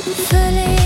Fully